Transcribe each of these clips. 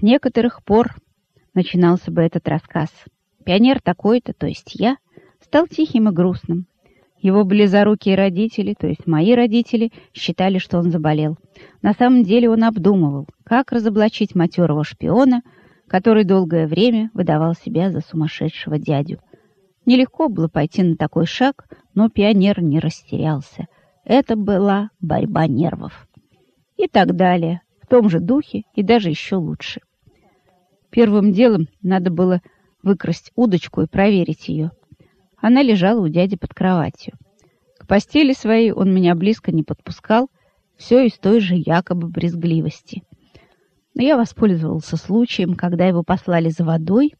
С некоторых пор начинался бы этот рассказ. Пионер такой-то, то есть я, стал тихим и грустным. Его близорукие родители, то есть мои родители, считали, что он заболел. На самом деле он обдумывал, как разоблачить матерого шпиона, который долгое время выдавал себя за сумасшедшего дядю. Нелегко было пойти на такой шаг, но пионер не растерялся. Это была борьба нервов. И так далее, в том же духе и даже еще лучше. Первым делом надо было выкрасть удочку и проверить ее. Она лежала у дяди под кроватью. К постели своей он меня близко не подпускал, все из той же якобы брезгливости. Но я воспользовался случаем, когда его послали за водой,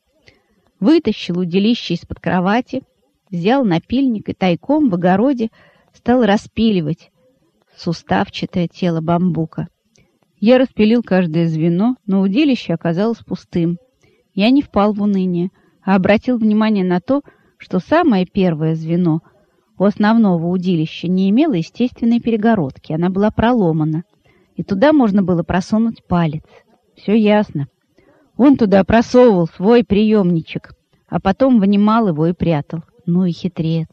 вытащил удилище из-под кровати, взял напильник и тайком в огороде стал распиливать суставчатое тело бамбука. Я распилил каждое звено, но удилище оказалось пустым. Я не впал в уныние, а обратил внимание на то, что самое первое звено у основного удилища не имело естественной перегородки, она была проломана, и туда можно было просунуть палец. Все ясно. Он туда просовывал свой приемничек, а потом вынимал его и прятал. Ну и хитрец.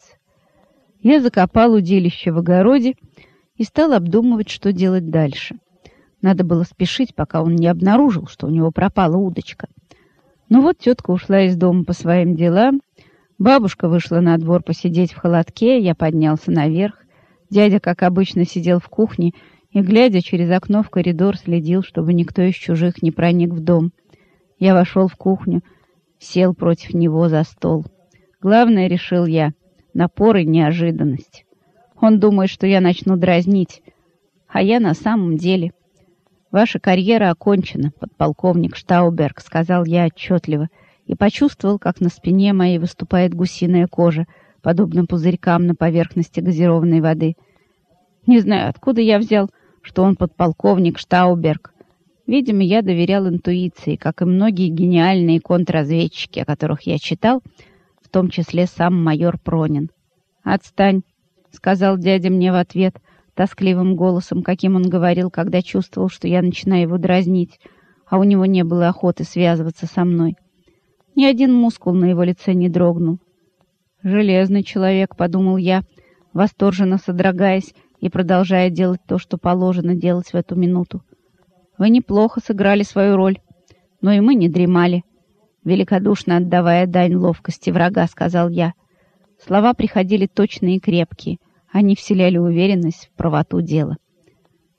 Я закопал удилище в огороде и стал обдумывать, что делать дальше. Надо было спешить, пока он не обнаружил, что у него пропала удочка. Ну вот тетка ушла из дома по своим делам, Бабушка вышла на двор посидеть в холодке, я поднялся наверх. Дядя, как обычно, сидел в кухне и, глядя через окно в коридор, следил, чтобы никто из чужих не проник в дом. Я вошел в кухню, сел против него за стол. Главное, решил я, напор и неожиданность. Он думает, что я начну дразнить, а я на самом деле... «Ваша карьера окончена, подполковник Штауберг», — сказал я отчетливо, — и почувствовал, как на спине моей выступает гусиная кожа, подобно пузырькам на поверхности газированной воды. Не знаю, откуда я взял, что он подполковник Штауберг. Видимо, я доверял интуиции, как и многие гениальные контрразведчики, о которых я читал, в том числе сам майор Пронин. «Отстань», — сказал дядя мне в ответ, тоскливым голосом, каким он говорил, когда чувствовал, что я начинаю его дразнить, а у него не было охоты связываться со мной. Ни один мускул на его лице не дрогнул. «Железный человек», — подумал я, восторженно содрогаясь и продолжая делать то, что положено делать в эту минуту. «Вы неплохо сыграли свою роль, но и мы не дремали», — великодушно отдавая дань ловкости врага, сказал я. Слова приходили точные и крепкие, они вселяли уверенность в правоту дела.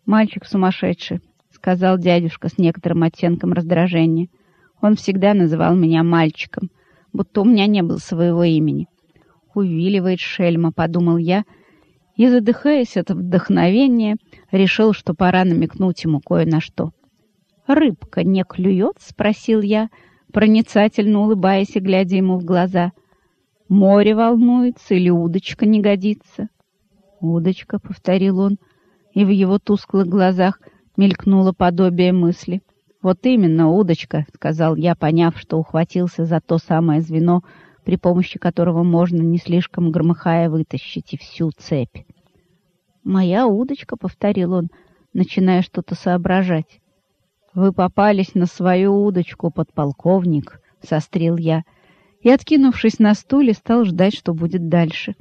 «Мальчик сумасшедший», — сказал дядюшка с некоторым оттенком раздражения. Он всегда называл меня мальчиком, будто у меня не было своего имени. «Увиливает шельма», — подумал я, и, задыхаясь от вдохновения, решил, что пора намекнуть ему кое на что. «Рыбка не клюет?» — спросил я, проницательно улыбаясь и глядя ему в глаза. «Море волнуется или удочка не годится?» «Удочка», — повторил он, и в его тусклых глазах мелькнуло подобие мысли — «Вот именно, удочка», — сказал я, поняв, что ухватился за то самое звено, при помощи которого можно, не слишком громыхая, вытащить и всю цепь. «Моя удочка», — повторил он, начиная что-то соображать. «Вы попались на свою удочку, подполковник», — сострил я, и, откинувшись на стуле, стал ждать, что будет дальше.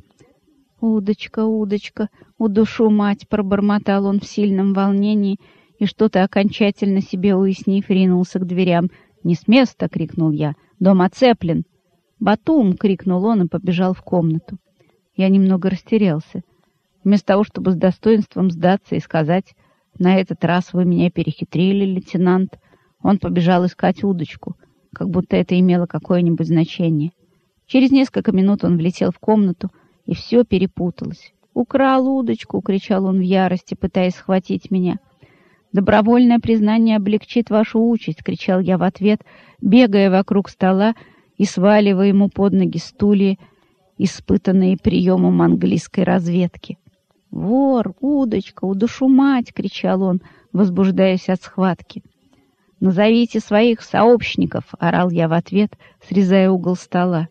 «Удочка, удочка, удушу мать!» — пробормотал он в сильном волнении — и что-то окончательно себе уяснив, ринулся к дверям. «Не с места!» — крикнул я. «Дом оцеплен!» «Батум!» — крикнул он и побежал в комнату. Я немного растерялся. Вместо того, чтобы с достоинством сдаться и сказать «На этот раз вы меня перехитрили, лейтенант», он побежал искать удочку, как будто это имело какое-нибудь значение. Через несколько минут он влетел в комнату, и все перепуталось. «Украл удочку!» — кричал он в ярости, пытаясь схватить меня. Добровольное признание облегчит вашу участь, кричал я в ответ, бегая вокруг стола и сваливая ему под ноги стулья, испытанные приемом английской разведки. «Вор, удочка, удушу мать!» — кричал он, возбуждаясь от схватки. «Назовите своих сообщников!» — орал я в ответ, срезая угол стола.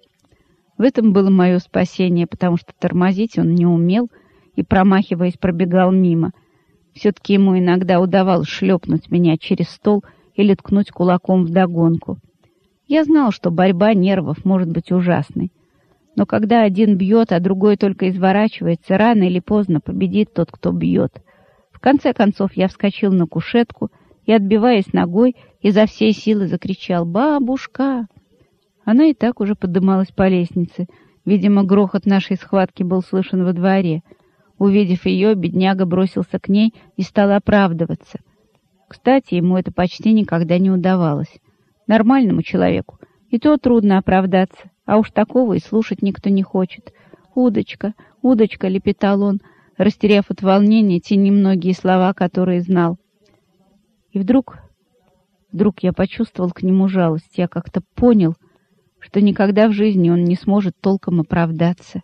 В этом было мое спасение, потому что тормозить он не умел и, промахиваясь, пробегал мимо — все-таки ему иногда удавалось шлепнуть меня через стол или ткнуть кулаком в догонку. Я знал, что борьба нервов может быть ужасной. Но когда один бьет, а другой только изворачивается, рано или поздно победит тот, кто бьет. В конце концов я вскочил на кушетку и, отбиваясь ногой, изо всей силы закричал «Бабушка!». Она и так уже подымалась по лестнице. Видимо, грохот нашей схватки был слышен во дворе. Увидев ее, бедняга бросился к ней и стал оправдываться. Кстати, ему это почти никогда не удавалось. Нормальному человеку и то трудно оправдаться, а уж такого и слушать никто не хочет. «Удочка, удочка!» — лепетал он, растеряв от волнения те немногие слова, которые знал. И вдруг, вдруг я почувствовал к нему жалость. Я как-то понял, что никогда в жизни он не сможет толком оправдаться.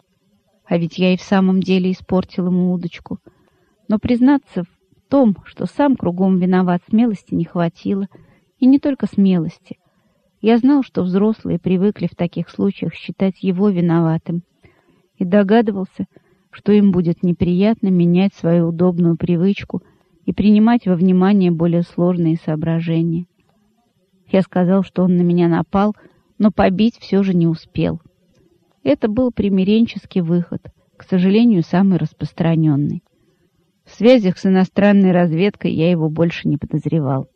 А ведь я и в самом деле испортил ему удочку. Но признаться в том, что сам кругом виноват, смелости не хватило — и не только смелости. Я знал, что взрослые привыкли в таких случаях считать его виноватым, и догадывался, что им будет неприятно менять свою удобную привычку и принимать во внимание более сложные соображения. Я сказал, что он на меня напал, но побить все же не успел. Это был примиренческий выход, к сожалению, самый распространенный. В связях с иностранной разведкой я его больше не подозревал.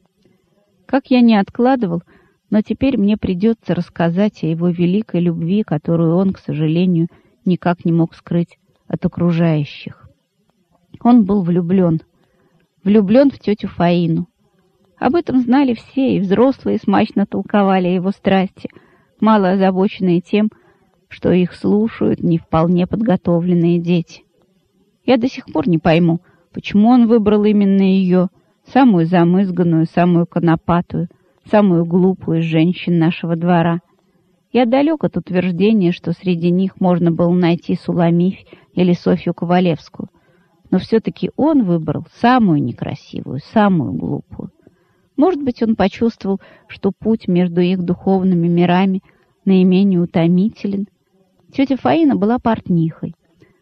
Как я не откладывал, но теперь мне придется рассказать о его великой любви, которую он, к сожалению, никак не мог скрыть от окружающих. Он был влюблен. Влюблен в тетю Фаину. Об этом знали все, и взрослые смачно толковали его страсти, мало озабоченные тем, что их слушают не вполне подготовленные дети. Я до сих пор не пойму, почему он выбрал именно ее, самую замызганную, самую конопатую, самую глупую из женщин нашего двора. Я далек от утверждения, что среди них можно было найти Суламифь или Софью Ковалевскую, но все-таки он выбрал самую некрасивую, самую глупую. Может быть, он почувствовал, что путь между их духовными мирами наименее утомителен. Тетя Фаина была портнихой.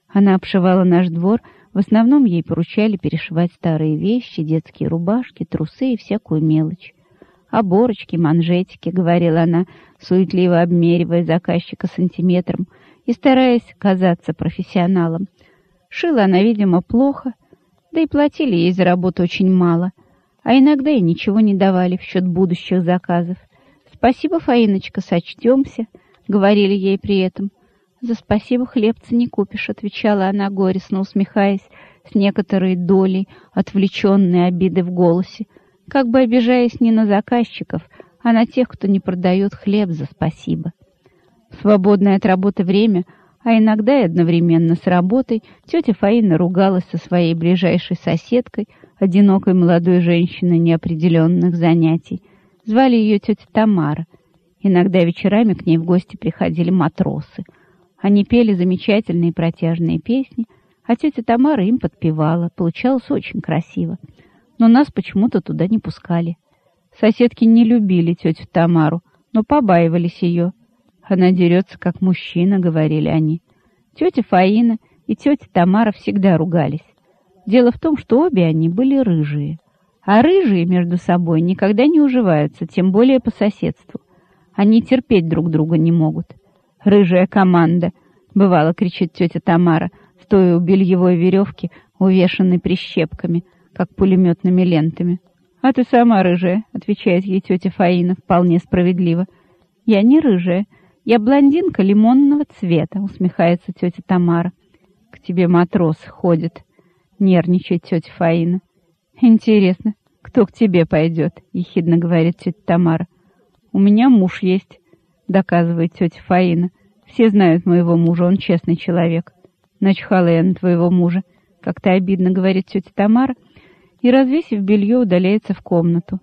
Она обшивала наш двор в основном ей поручали перешивать старые вещи, детские рубашки, трусы и всякую мелочь. «Оборочки, манжетики», — говорила она, суетливо обмеривая заказчика сантиметром и стараясь казаться профессионалом. Шила она, видимо, плохо, да и платили ей за работу очень мало, а иногда и ничего не давали в счет будущих заказов. «Спасибо, Фаиночка, сочтемся», — говорили ей при этом — «За спасибо хлебца не купишь», — отвечала она, горестно усмехаясь, с некоторой долей отвлеченной обиды в голосе, как бы обижаясь не на заказчиков, а на тех, кто не продает хлеб за спасибо. Свободное от работы время, а иногда и одновременно с работой, тетя Фаина ругалась со своей ближайшей соседкой, одинокой молодой женщиной неопределенных занятий. Звали ее тетя Тамара. Иногда вечерами к ней в гости приходили матросы — они пели замечательные протяжные песни, а тетя Тамара им подпевала. Получалось очень красиво. Но нас почему-то туда не пускали. Соседки не любили тетю Тамару, но побаивались ее. Она дерется, как мужчина, говорили они. Тетя Фаина и тетя Тамара всегда ругались. Дело в том, что обе они были рыжие. А рыжие между собой никогда не уживаются, тем более по соседству. Они терпеть друг друга не могут рыжая команда!» — бывало кричит тетя Тамара, стоя у бельевой веревки, увешанной прищепками, как пулеметными лентами. «А ты сама рыжая», — отвечает ей тетя Фаина, вполне справедливо. «Я не рыжая, я блондинка лимонного цвета», — усмехается тетя Тамара. «К тебе матрос ходит», — нервничает тетя Фаина. «Интересно, кто к тебе пойдет?» — ехидно говорит тетя Тамара. «У меня муж есть, — доказывает тетя Фаина. «Все знают моего мужа, он честный человек». «Начхала я на твоего мужа», — как-то обидно говорит тетя Тамара, и, развесив белье, удаляется в комнату.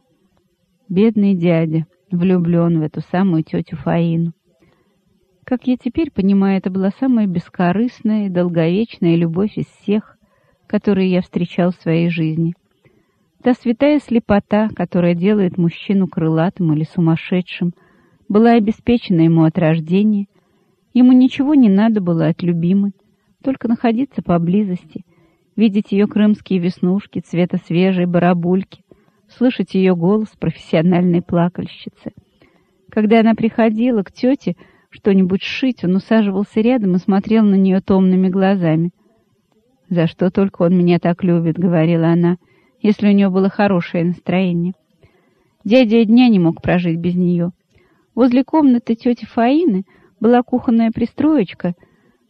Бедный дядя, влюблен в эту самую тетю Фаину. Как я теперь понимаю, это была самая бескорыстная и долговечная любовь из всех, которые я встречал в своей жизни. Та святая слепота, которая делает мужчину крылатым или сумасшедшим — была обеспечена ему от рождения. Ему ничего не надо было от любимой, только находиться поблизости, видеть ее крымские веснушки цвета свежей барабульки, слышать ее голос профессиональной плакальщицы. Когда она приходила к тете что-нибудь шить, он усаживался рядом и смотрел на нее томными глазами. «За что только он меня так любит», — говорила она, если у нее было хорошее настроение. Дядя дня не мог прожить без нее. Возле комнаты тети Фаины была кухонная пристроечка,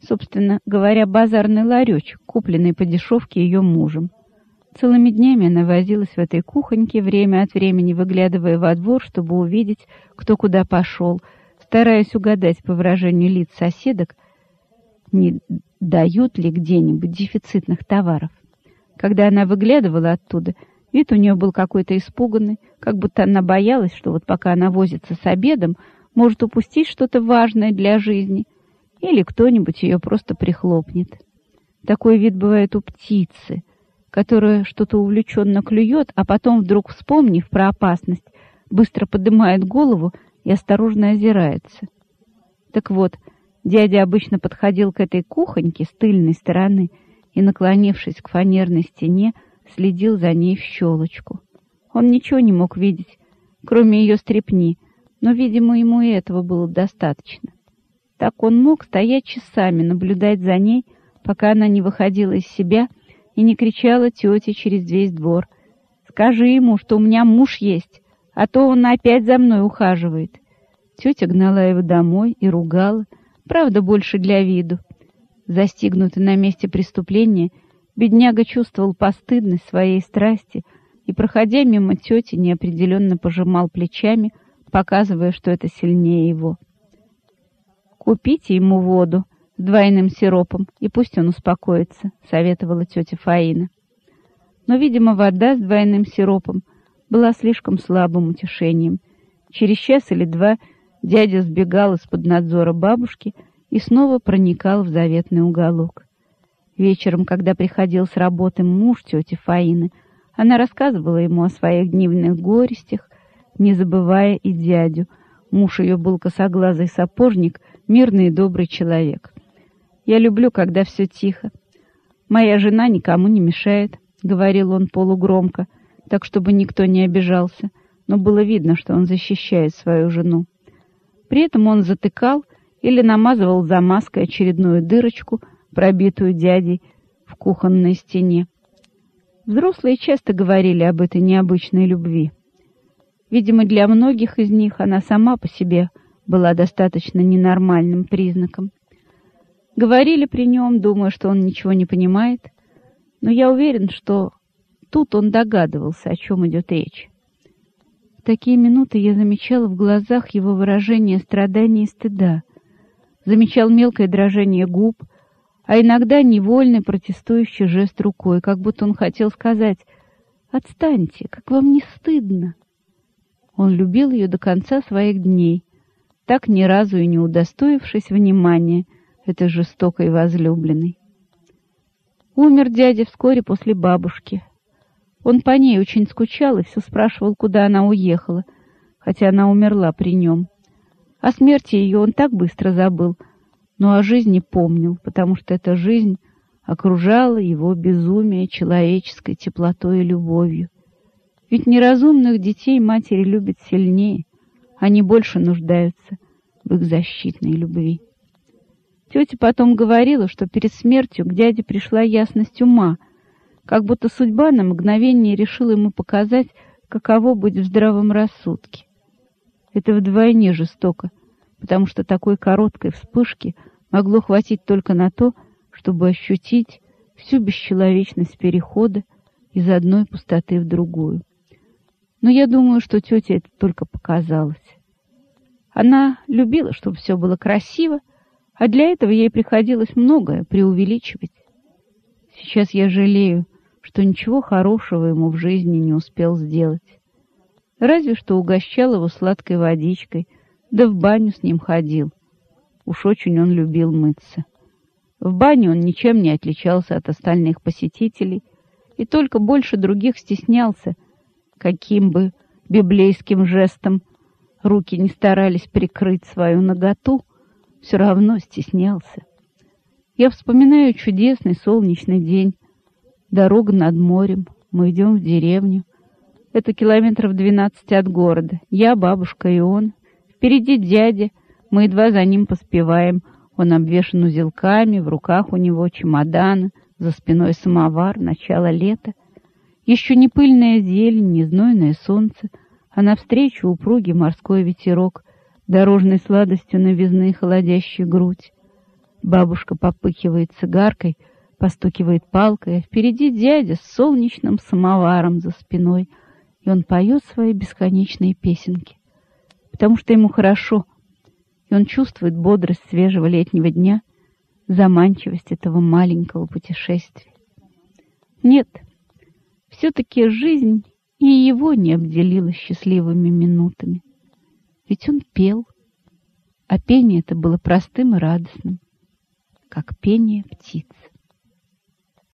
собственно говоря, базарный ларечек, купленный по дешевке ее мужем. Целыми днями она возилась в этой кухоньке, время от времени выглядывая во двор, чтобы увидеть, кто куда пошел, стараясь угадать по выражению лиц соседок, не дают ли где-нибудь дефицитных товаров. Когда она выглядывала оттуда, вид у нее был какой-то испуганный, как будто она боялась, что вот пока она возится с обедом, может упустить что-то важное для жизни, или кто-нибудь ее просто прихлопнет. Такой вид бывает у птицы — которая что-то увлеченно клюет, а потом, вдруг вспомнив про опасность, быстро поднимает голову и осторожно озирается. Так вот, дядя обычно подходил к этой кухоньке с тыльной стороны и, наклонившись к фанерной стене, следил за ней в щелочку. Он ничего не мог видеть, кроме ее стрепни, но, видимо, ему и этого было достаточно. Так он мог стоять часами, наблюдать за ней, пока она не выходила из себя — и не кричала тете через весь двор. «Скажи ему, что у меня муж есть, а то он опять за мной ухаживает». Тетя гнала его домой и ругала, правда, больше для виду. Застигнутый на месте преступления, бедняга чувствовал постыдность своей страсти и, проходя мимо тети, неопределенно пожимал плечами, показывая, что это сильнее его. «Купите ему воду», с двойным сиропом, и пусть он успокоится», — советовала тетя Фаина. Но, видимо, вода с двойным сиропом была слишком слабым утешением. Через час или два дядя сбегал из-под надзора бабушки и снова проникал в заветный уголок. Вечером, когда приходил с работы муж тети Фаины, она рассказывала ему о своих дневных горестях, не забывая и дядю. Муж ее был косоглазый сапожник, мирный и добрый человек. Я люблю, когда все тихо. Моя жена никому не мешает, — говорил он полугромко, так, чтобы никто не обижался, но было видно, что он защищает свою жену. При этом он затыкал или намазывал замазкой очередную дырочку, пробитую дядей в кухонной стене. Взрослые часто говорили об этой необычной любви. Видимо, для многих из них она сама по себе была достаточно ненормальным признаком. Говорили при нем, думая, что он ничего не понимает, но я уверен, что тут он догадывался, о чем идет речь. В такие минуты я замечала в глазах его выражение страдания и стыда, замечал мелкое дрожание губ, а иногда невольный протестующий жест рукой, как будто он хотел сказать «Отстаньте, как вам не стыдно!» Он любил ее до конца своих дней, так ни разу и не удостоившись внимания — этой жестокой возлюбленной. Умер дядя вскоре после бабушки. Он по ней очень скучал и все спрашивал, куда она уехала, хотя она умерла при нем. О смерти ее он так быстро забыл, но о жизни помнил, потому что эта жизнь окружала его безумие человеческой теплотой и любовью. Ведь неразумных детей матери любят сильнее, они больше нуждаются в их защитной любви. Тетя потом говорила, что перед смертью к дяде пришла ясность ума, как будто судьба на мгновение решила ему показать, каково быть в здравом рассудке. Это вдвойне жестоко, потому что такой короткой вспышки могло хватить только на то, чтобы ощутить всю бесчеловечность перехода из одной пустоты в другую. Но я думаю, что тете это только показалось. Она любила, чтобы все было красиво, а для этого ей приходилось многое преувеличивать. Сейчас я жалею, что ничего хорошего ему в жизни не успел сделать. Разве что угощал его сладкой водичкой, да в баню с ним ходил. Уж очень он любил мыться. В бане он ничем не отличался от остальных посетителей и только больше других стеснялся, каким бы библейским жестом руки не старались прикрыть свою наготу, все равно стеснялся. Я вспоминаю чудесный солнечный день, дорога над морем, мы идем в деревню. Это километров двенадцать от города. Я, бабушка и он. Впереди дядя. Мы едва за ним поспеваем. Он обвешан узелками, в руках у него чемоданы, за спиной самовар, начало лета. Еще не пыльная зелень, не знойное солнце, а навстречу упругий морской ветерок, дорожной сладостью новизны холодящей грудь. Бабушка попыхивает цигаркой, постукивает палкой, а впереди дядя с солнечным самоваром за спиной — и он поет свои бесконечные песенки, потому что ему хорошо, и он чувствует бодрость свежего летнего дня, заманчивость этого маленького путешествия. Нет, все-таки жизнь и его не обделила счастливыми минутами. Ведь он пел, а пение это было простым и радостным, как пение птицы.